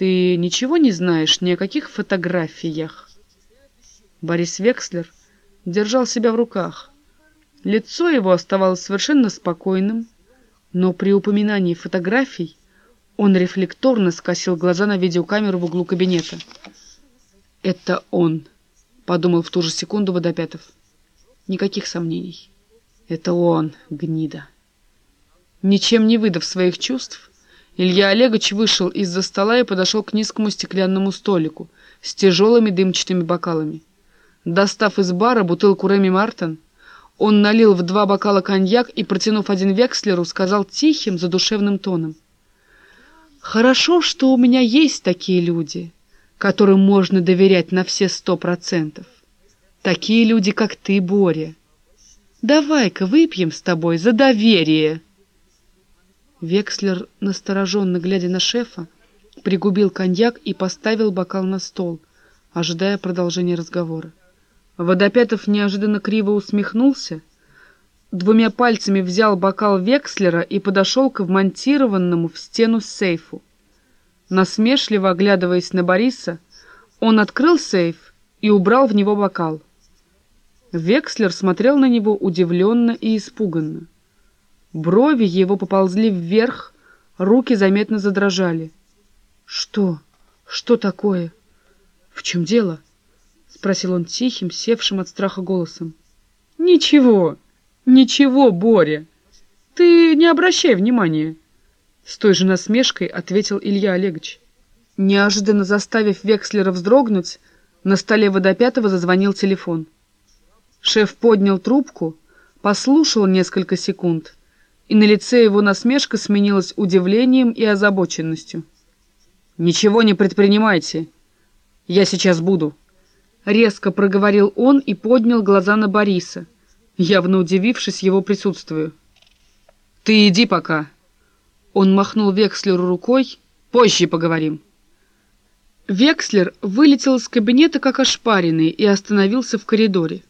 Ты ничего не знаешь ни о каких фотографиях? Борис Векслер держал себя в руках. Лицо его оставалось совершенно спокойным, но при упоминании фотографий он рефлекторно скосил глаза на видеокамеру в углу кабинета. «Это он», — подумал в ту же секунду Водопятов. Никаких сомнений. Это он, гнида. Ничем не выдав своих чувств, Илья Олегович вышел из-за стола и подошел к низкому стеклянному столику с тяжелыми дымчатыми бокалами. Достав из бара бутылку Реми Мартен, он налил в два бокала коньяк и, протянув один векслеру, сказал тихим, задушевным тоном. «Хорошо, что у меня есть такие люди, которым можно доверять на все сто процентов. Такие люди, как ты, Боря. Давай-ка выпьем с тобой за доверие». Векслер, настороженно глядя на шефа, пригубил коньяк и поставил бокал на стол, ожидая продолжения разговора. Водопятов неожиданно криво усмехнулся, двумя пальцами взял бокал Векслера и подошел к вмонтированному в стену сейфу. Насмешливо оглядываясь на Бориса, он открыл сейф и убрал в него бокал. Векслер смотрел на него удивленно и испуганно. Брови его поползли вверх, руки заметно задрожали. «Что? Что такое? В чем дело?» спросил он тихим, севшим от страха голосом. «Ничего, ничего, Боря. Ты не обращай внимания!» С той же насмешкой ответил Илья Олегович. Неожиданно заставив Векслера вздрогнуть, на столе водопятого зазвонил телефон. Шеф поднял трубку, послушал несколько секунд, и на лице его насмешка сменилась удивлением и озабоченностью. «Ничего не предпринимайте. Я сейчас буду». Резко проговорил он и поднял глаза на Бориса, явно удивившись его присутствию. «Ты иди пока!» Он махнул Векслеру рукой. «Позже поговорим!» Векслер вылетел из кабинета как ошпаренный и остановился в коридоре.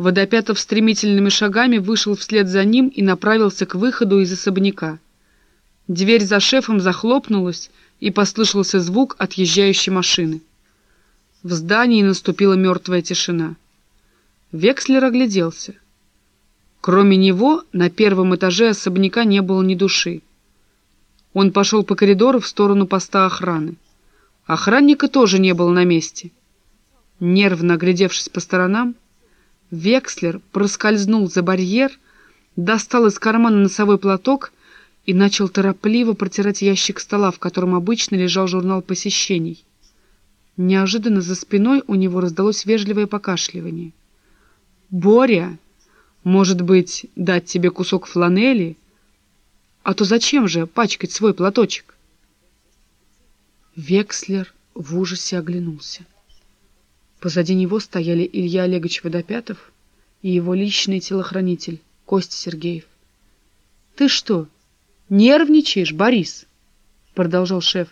Водопятов стремительными шагами вышел вслед за ним и направился к выходу из особняка. Дверь за шефом захлопнулась, и послышался звук отъезжающей машины. В здании наступила мертвая тишина. Векслер огляделся. Кроме него на первом этаже особняка не было ни души. Он пошел по коридору в сторону поста охраны. Охранника тоже не было на месте. Нервно оглядевшись по сторонам, Векслер проскользнул за барьер, достал из кармана носовой платок и начал торопливо протирать ящик стола, в котором обычно лежал журнал посещений. Неожиданно за спиной у него раздалось вежливое покашливание. «Боря, может быть, дать тебе кусок фланели? А то зачем же пачкать свой платочек?» Векслер в ужасе оглянулся. Позади него стояли Илья Олегович Водопятов и его личный телохранитель Костя Сергеев. «Ты что, нервничаешь, Борис?» — продолжал шеф.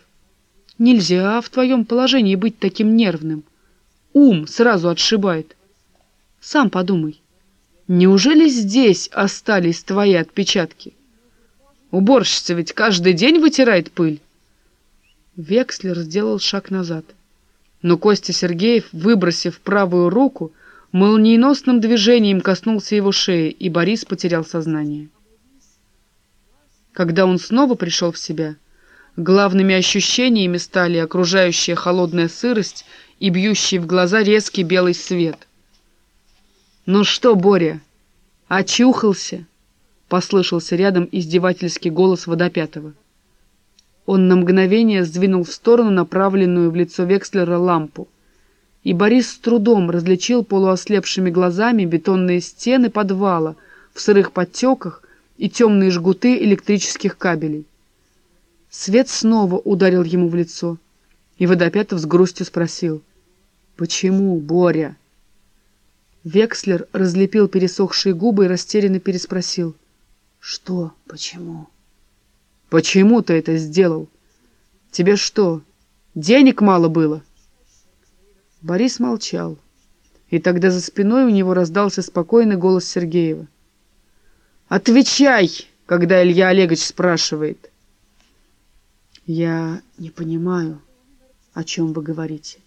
Нельзя в твоем положении быть таким нервным. Ум сразу отшибает. Сам подумай. Неужели здесь остались твои отпечатки? Уборщица ведь каждый день вытирает пыль. Векслер сделал шаг назад. Но Костя Сергеев, выбросив правую руку, молниеносным движением коснулся его шеи, и Борис потерял сознание. Когда он снова пришел в себя, Главными ощущениями стали окружающая холодная сырость и бьющий в глаза резкий белый свет. «Ну что, Боря, очухался?» — послышался рядом издевательский голос Водопятого. Он на мгновение сдвинул в сторону направленную в лицо Векслера лампу, и Борис с трудом различил полуослепшими глазами бетонные стены подвала в сырых подтеках и темные жгуты электрических кабелей. Свет снова ударил ему в лицо, и Водопятов с грустью спросил. «Почему, Боря?» Векслер разлепил пересохшие губы и растерянно переспросил. «Что? Почему?» «Почему ты это сделал? Тебе что, денег мало было?» Борис молчал, и тогда за спиной у него раздался спокойный голос Сергеева. «Отвечай, когда Илья Олегович спрашивает!» Я не понимаю, о чем вы говорите.